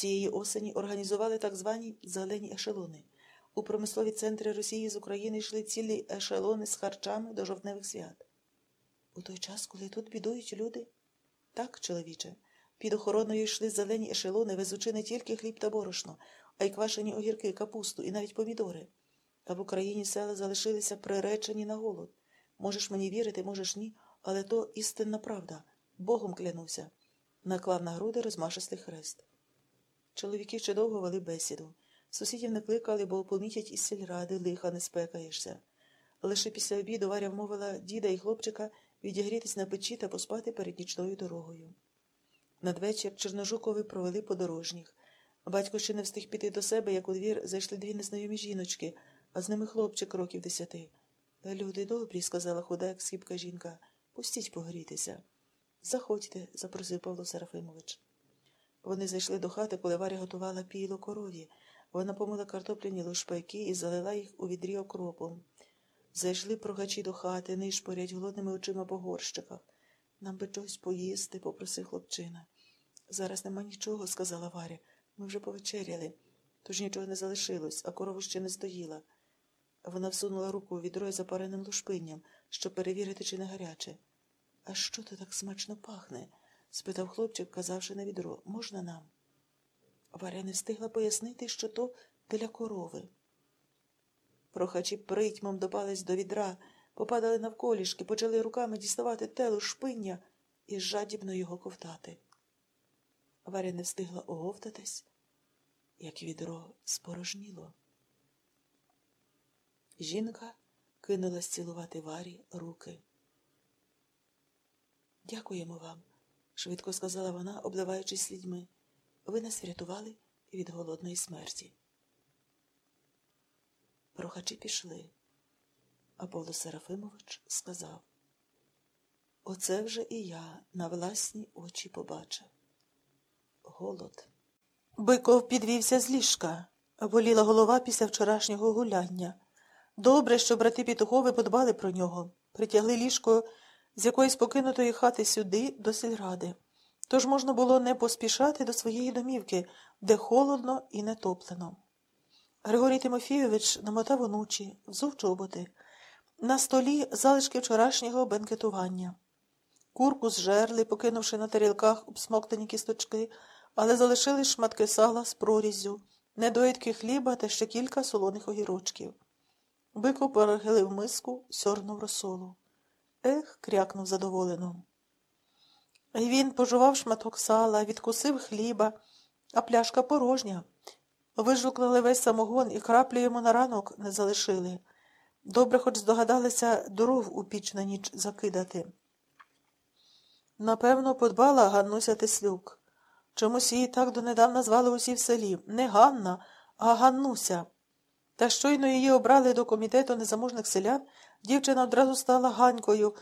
Цієї осені організували так звані зелені ешелони. У промислові центри Росії з України йшли цілі ешелони з харчами до жовтневих свят. У той час, коли тут бідують люди? Так, чоловіче, під охороною йшли зелені ешелони, везучи не тільки хліб та борошно, а й квашені огірки, капусту і навіть помідори. А в Україні села залишилися приречені на голод. Можеш мені вірити, можеш ні, але то істинна правда. Богом клянуся. Наклав на груди розмашистий хрест. Чоловіки ще довго вели бесіду. Сусідів не кликали, бо помітять із сільради, лиха не спекаєшся. Лише після обіду Варя вмовила діда і хлопчика відігрітись на печі та поспати перед нічною дорогою. Надвечір Чорножукови провели подорожніх. Батько ще не встиг піти до себе, як у двір зайшли дві незнайомі жіночки, а з ними хлопчик років десяти. Та люди добрі, сказала худа, як схибка жінка. Пустіть погрітися. Заходьте, запросив Павло Серафимович. Вони зайшли до хати, коли Варя готувала пійло корові. Вона помила картопляні лушпайки і залила їх у відрі окропом. Зайшли прогачі до хати, нишпорять голодними очима по горщиках. Нам би чогось поїсти, попросив хлопчина. Зараз нема нічого, сказала Варя. Ми вже повечеряли, тож нічого не залишилось, а корову ще не здоїла. Вона всунула руку у відро із запареним лушпинням, щоб перевірити, чи не гаряче. А що то так смачно пахне? Спитав хлопчик, казавши на відро. Можна нам? Варя не встигла пояснити, що то для корови. Прохачі притьмом допались до відра, попадали навколішки, почали руками діставати телу шпиння і жадібно його ковтати. Варя не встигла оговтатись, як відро спорожніло. Жінка кинулась цілувати Варі руки. Дякуємо вам, швидко сказала вона, обливаючись слідьми. Ви нас врятували від голодної смерті. Прохачі пішли, а Павло Серафимович сказав Оце вже і я на власні очі побачив. Голод. Биков підвівся з ліжка, боліла голова після вчорашнього гуляння. Добре, що брати Пітухови подбали про нього, притягли ліжко з якоїсь покинутої хати сюди, до сільради. Тож можна було не поспішати до своєї домівки, де холодно і нетоплено. Григорій Тимофійович намотав онучі, взув чоботи. На столі залишки вчорашнього бенкетування. Курку зжерли, покинувши на тарілках обсмоктані кісточки, але залишили шматки сала з проріззю, недоїдки хліба та ще кілька солоних огірочків. Бико перехилив миску, сьорнув розсолу. Ех, крякнув задоволено. Він пожував шматок сала, відкусив хліба, а пляшка порожня. Вижуклили весь самогон і краплі йому на ранок не залишили. Добре хоч здогадалися дров у піч на ніч закидати. Напевно, подбала Ганнуся Теслюк. Чомусь її так донедавна звали усі в селі. Не Ганна, а Ганнуся. Та щойно її обрали до комітету незаможних селян, дівчина одразу стала Ганькою.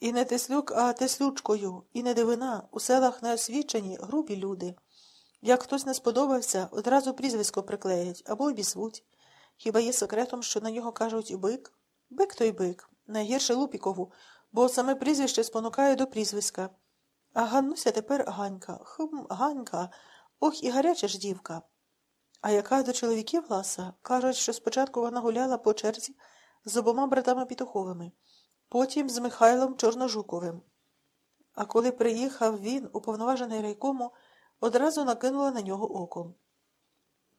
І не Теслюк, а Теслючкою, і не дивина, у селах неосвічені, грубі люди. Як хтось не сподобався, одразу прізвисько приклеять або обізвуть. Хіба є секретом, що на нього кажуть бик? Бик той бик, найгірше Лупікову, бо саме прізвище спонукає до прізвиська. А Ганнуся тепер Ганька. Хм, Ганька. Ох, і гаряча ж дівка. А яка до чоловіків ласа, кажуть, що спочатку вона гуляла по черзі з обома братами Пітуховими, потім з Михайлом Чорножуковим. А коли приїхав він, уповноважений райкому, одразу накинула на нього оком.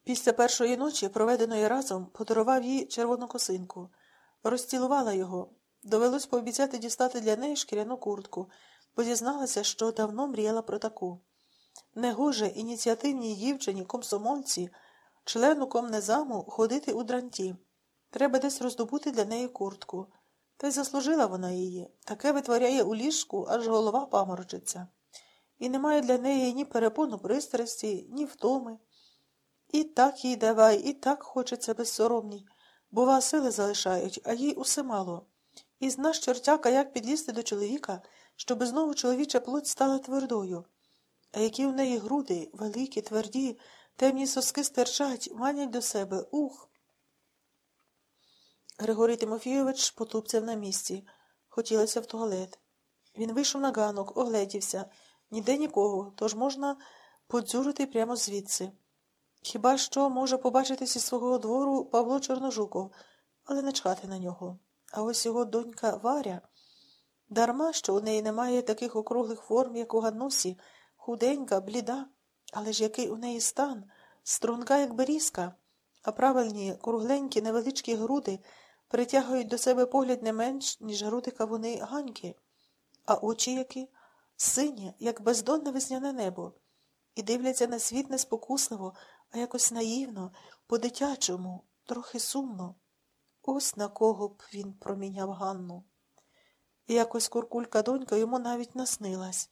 Після першої ночі, проведеної разом, подарував їй червону косинку, розцілувала його. Довелось пообіцяти дістати для неї шкіряну куртку, бо зізналася, що давно мріяла про таку. Негоже ініціативній дівчині, комсомольці, члену комнезаму ходити у дранті. Треба десь роздобути для неї куртку. Та й заслужила вона її. Таке витворяє у ліжку, аж голова паморочиться. І немає для неї ні перепону пристрасті, ні втоми. І так їй давай, і так хочеться безсоромній. Бува, сили залишають, а їй усе мало. І знаш чортяка, як підлізти до чоловіка, щоби знову чоловіча плоть стала твердою. А які в неї груди, великі, тверді, темні соски стирчать, манять до себе. Ух. Григорій Тимофійович потупцяв на місці. Хотілося в туалет. Він вийшов на ганок, огледівся. Ніде нікого, тож можна подзюрити прямо звідси. Хіба що може побачитись із свого двору Павло Чорножуков, але не чхати на нього. А ось його донька Варя. Дарма, що у неї немає таких округлих форм, як у Ганнусі, худенька, бліда, але ж який у неї стан, струнка, як берізка, а правильні, кругленькі, невеличкі груди притягують до себе погляд не менш, ніж груди кавуни ганьки, а очі які сині, як бездонне весняне небо, і дивляться на світ неспокусливо, а якось наївно, по-дитячому, трохи сумно. Ось на кого б він проміняв Ганну. І якось куркулька донька йому навіть наснилась.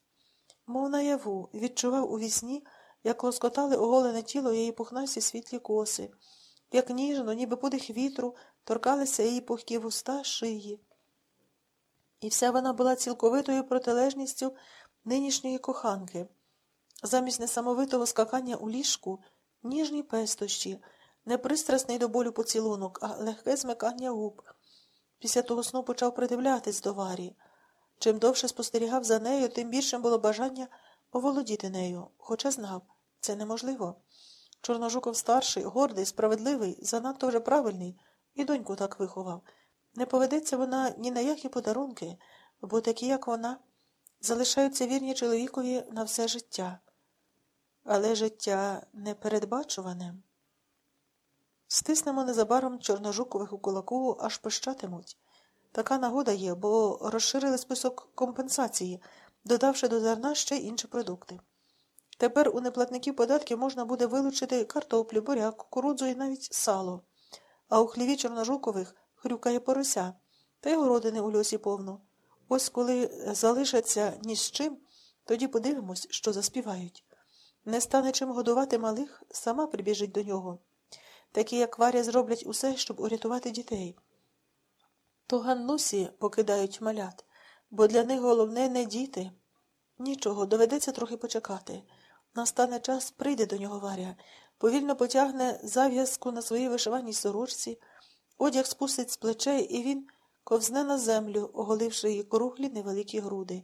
Мов наяву, відчував у вісні, як лоскотали оголене тіло її пухнасті світлі коси, як ніжно, ніби подих вітру, торкалися її пухкі вуста шиї. І вся вона була цілковитою протилежністю нинішньої коханки. Замість несамовитого скакання у ліжку, ніжні пестощі, не пристрасний до болю поцілунок, а легке змикання губ. Після того сну почав придивлятись до Варі. Чим довше спостерігав за нею, тим більшим було бажання оволодіти нею, хоча знав, це неможливо. Чорножуков старший, гордий, справедливий, занадто вже правильний, і доньку так виховав. Не поведеться вона ні на які подарунки, бо такі, як вона, залишаються вірні чоловікові на все життя. Але життя непередбачуване. Стиснемо незабаром чорножукових у кулаку, аж пищатимуть. Така нагода є, бо розширили список компенсації, додавши до зерна ще інші продукти. Тепер у неплатників податків можна буде вилучити картоплю, буряк, кукурудзу і навіть сало, а у хліві чорножукових хрюкає порося, та й городини у льосі повно. Ось коли залишаться ні з чим, тоді подивимось, що заспівають. Не стане чим годувати малих, сама прибіжить до нього. Такі, як Варя, зроблять усе, щоб урятувати дітей. То Ганнусі покидають малят, бо для них головне не діти. Нічого, доведеться трохи почекати. Настане час, прийде до нього Варя, повільно потягне зав'язку на своїй вишиваній сорочці, одяг спустить з плечей, і він ковзне на землю, оголивши її круглі невеликі груди.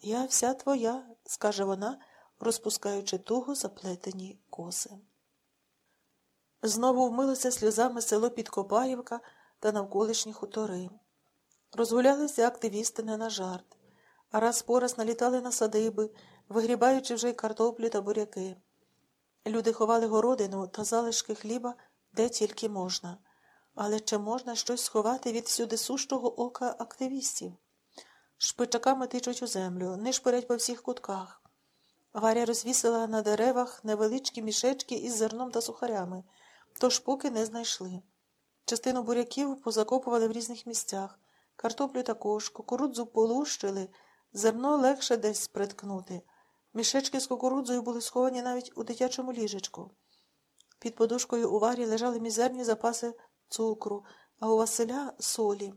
Я вся твоя, скаже вона, розпускаючи туго заплетені коси. Знову вмилося сльозами село Підкопаївка та навколишні хутори. Розгулялися активісти не на жарт, а раз по раз налітали на садиби, вигрібаючи вже й картоплю та буряки. Люди ховали городину та залишки хліба де тільки можна. Але чи можна щось сховати від сюди сущого ока активістів? Шпичаками тичуть у землю, нишпорять по всіх кутках. Варя розвісила на деревах невеличкі мішечки із зерном та сухарями, тож поки не знайшли. Частину буряків позакопували в різних місцях, картоплю також, кукурудзу полущили, зерно легше десь приткнути. Мішечки з кукурудзою були сховані навіть у дитячому ліжечку. Під подушкою у варі лежали мізерні запаси цукру, а у Василя солі.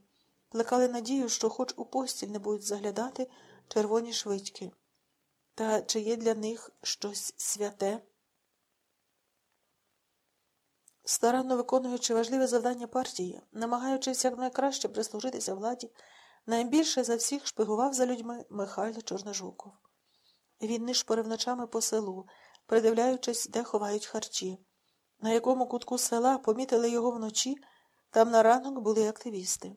Плекали надію, що хоч у постіль не будуть заглядати червоні швидьки. Та чи є для них щось святе? Старанно виконуючи важливе завдання партії, намагаючись якнайкраще прислужитися владі, найбільше за всіх шпигував за людьми Михайло Чорножуков. Він нишпорив ночами по селу, придивляючись, де ховають харчі. На якому кутку села помітили його вночі, там на ранок були активісти.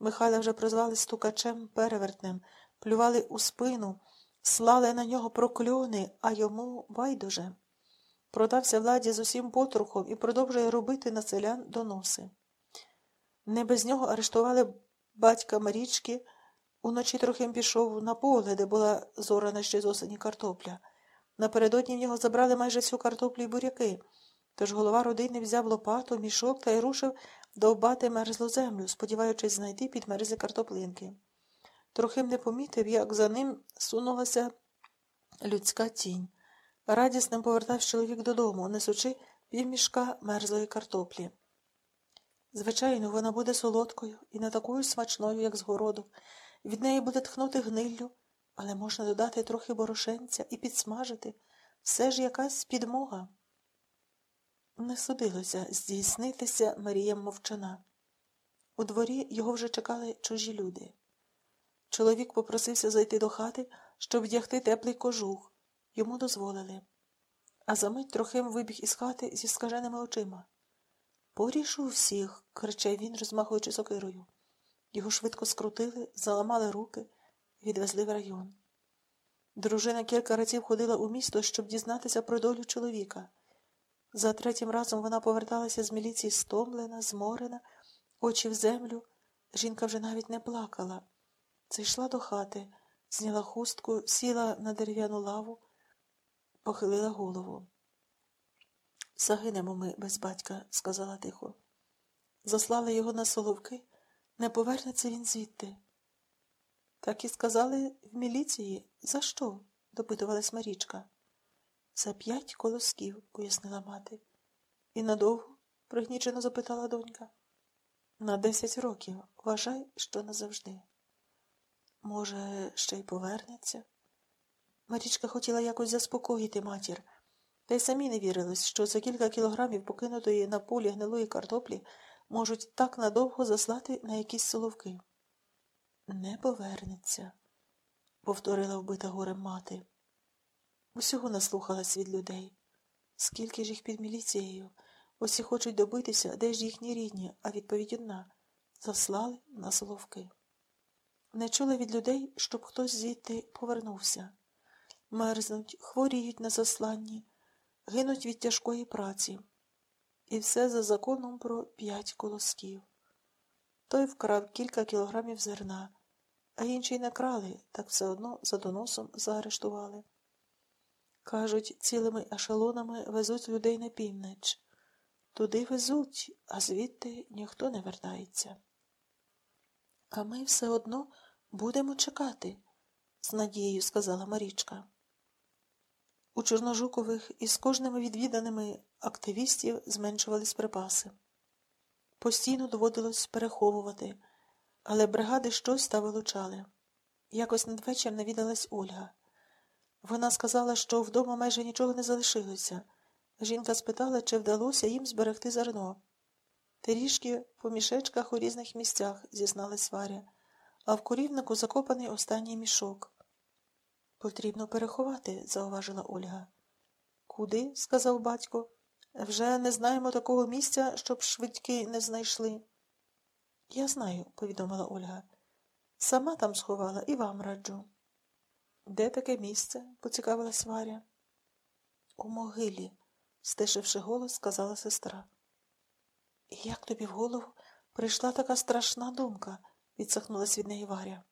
Михайла вже прозвали стукачем перевертнем, плювали у спину, слали на нього прокльони, а йому байдуже. Продався владі з усім потрухом і продовжує робити на селян доноси. Не без нього арештували батька Марічки. Уночі трохи пішов на поле, де була зорана ще з осені картопля. Напередодні в нього забрали майже всю картоплю і буряки, тож голова родини взяв лопату, мішок та й рушив довбати мерзлу землю, сподіваючись знайти підмерзлі картоплинки. Трохим не помітив, як за ним сунулася людська тінь. Радісним повертався чоловік додому, несучи півмішка мерзлої картоплі. Звичайно, вона буде солодкою і не такою смачною, як з городу. Від неї буде тхнути гниллю, але можна додати трохи борошенця і підсмажити. Все ж якась підмога. Не судилося здійснитися Маріям мовчана. У дворі його вже чекали чужі люди. Чоловік попросився зайти до хати, щоб вдягти теплий кожух. Йому дозволили. а за мить Трохим вибіг із хати зі скаженими очима. Порішу всіх, кричав він, розмахуючи сокирою. Його швидко скрутили, заламали руки, відвезли в район. Дружина кілька разів ходила у місто, щоб дізнатися про долю чоловіка. За третім разом вона поверталася з міліції стомлена, зморена, очі в землю. Жінка вже навіть не плакала. Зайшла до хати, зняла хустку, сіла на дерев'яну лаву, похилила голову. Загинемо ми без батька, сказала тихо. Заслали його на соловки, не повернеться він звідти. Так і сказали в міліції. За що? допитувалась Марічка. За п'ять колосків, пояснила мати. І надовго? пригнічено запитала донька. На десять років. Вважай, що назавжди. Може, ще й повернеться? Марічка хотіла якось заспокоїти матір, та й самі не вірились, що за кілька кілограмів покинутої на полі гнилої картоплі можуть так надовго заслати на якісь соловки. Не повернеться, повторила вбита горем мати. Усього наслухалась від людей. Скільки ж їх під міліцією? Усі хочуть добитися, де ж їхні рідні, а відповідь одна заслали на соловки. Не чула від людей, щоб хтось звідти повернувся. Мерзнуть, хворіють на засланні, гинуть від тяжкої праці. І все за законом про п'ять колосків. Той вкрав кілька кілограмів зерна, а інші не крали, так все одно за доносом заарештували. Кажуть, цілими ешелонами везуть людей на північ. Туди везуть, а звідти ніхто не вертається. А ми все одно будемо чекати, з надією сказала Марічка. У Чорножукових із кожними відвіданими активістів зменшувались припаси. Постійно доводилось переховувати, але бригади щось та вилучали. Якось надвечір навідалась Ольга. Вона сказала, що вдома майже нічого не залишилося. Жінка спитала, чи вдалося їм зберегти зерно. Трішки по мішечках у різних місцях, зізналась Варя, а в корівнику закопаний останній мішок. Потрібно переховати, зауважила Ольга. Куди? сказав батько. Вже не знаємо такого місця, щоб швидки не знайшли. Я знаю, повідомила Ольга. Сама там сховала і вам раджу. Де таке місце? поцікавилась Варя. У могилі, стишивши голос, сказала сестра. Як тобі в голову прийшла така страшна думка, відсахнулась від неї Варя.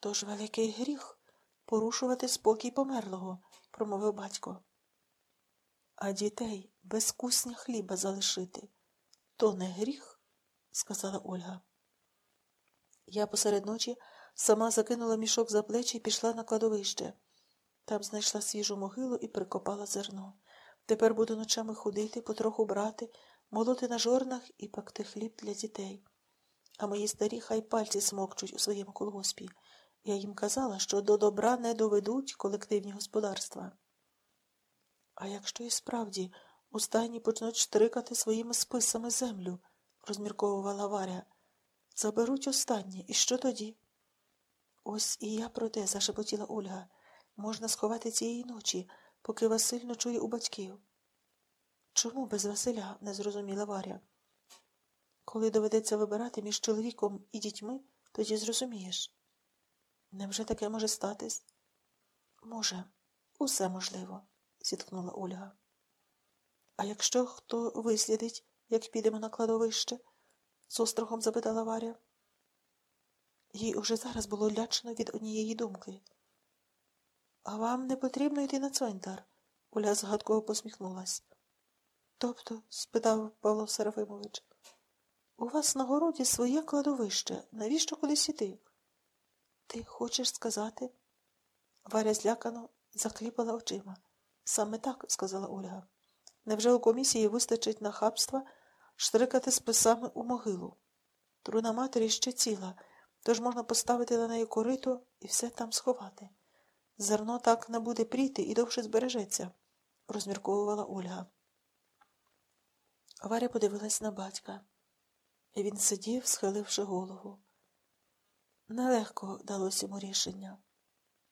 Тож великий гріх порушувати спокій померлого, промовив батько. А дітей без кусня хліба залишити. То не гріх, сказала Ольга. Я посеред ночі сама закинула мішок за плечі і пішла на кладовище. Там знайшла свіжу могилу і прикопала зерно. Тепер буду ночами ходити, потроху брати, молоти на жорнах і пекти хліб для дітей. А мої старі хай пальці смокчуть у своєму колгоспі. Я їм казала, що до добра не доведуть колективні господарства. А якщо і справді у стайні почнуть штрикати своїми списами землю, розмірковувала Варя, заберуть останні, і що тоді? Ось і я про те, зашепотіла Ольга. Можна сховати цієї ночі, поки Василь ночує у батьків. Чому без Василя? не зрозуміла Варя. Коли доведеться вибирати між чоловіком і дітьми, тоді зрозумієш. Невже таке може статись? Може, усе можливо, зіткнула Ольга. А якщо хто вислідить, як підемо на кладовище? з острахом запитала Варя. Їй уже зараз було лячно від однієї думки. А вам не потрібно йти на цвинтар? Оля згадково посміхнулась. Тобто? спитав Павло Серафимович. У вас на городі своє кладовище. Навіщо кудись іти? Ти хочеш сказати? Варя злякано закліпала очима. Саме так, сказала Ольга. Невже у комісії вистачить нахабства штрикати списами у могилу? Труна матері ще ціла, тож можна поставити на неї корито і все там сховати. Зерно так не буде пріти і довше збережеться, розмірковувала Ольга. Варя подивилась на батька. І Він сидів, схиливши голову. Нелегко далось йому рішення.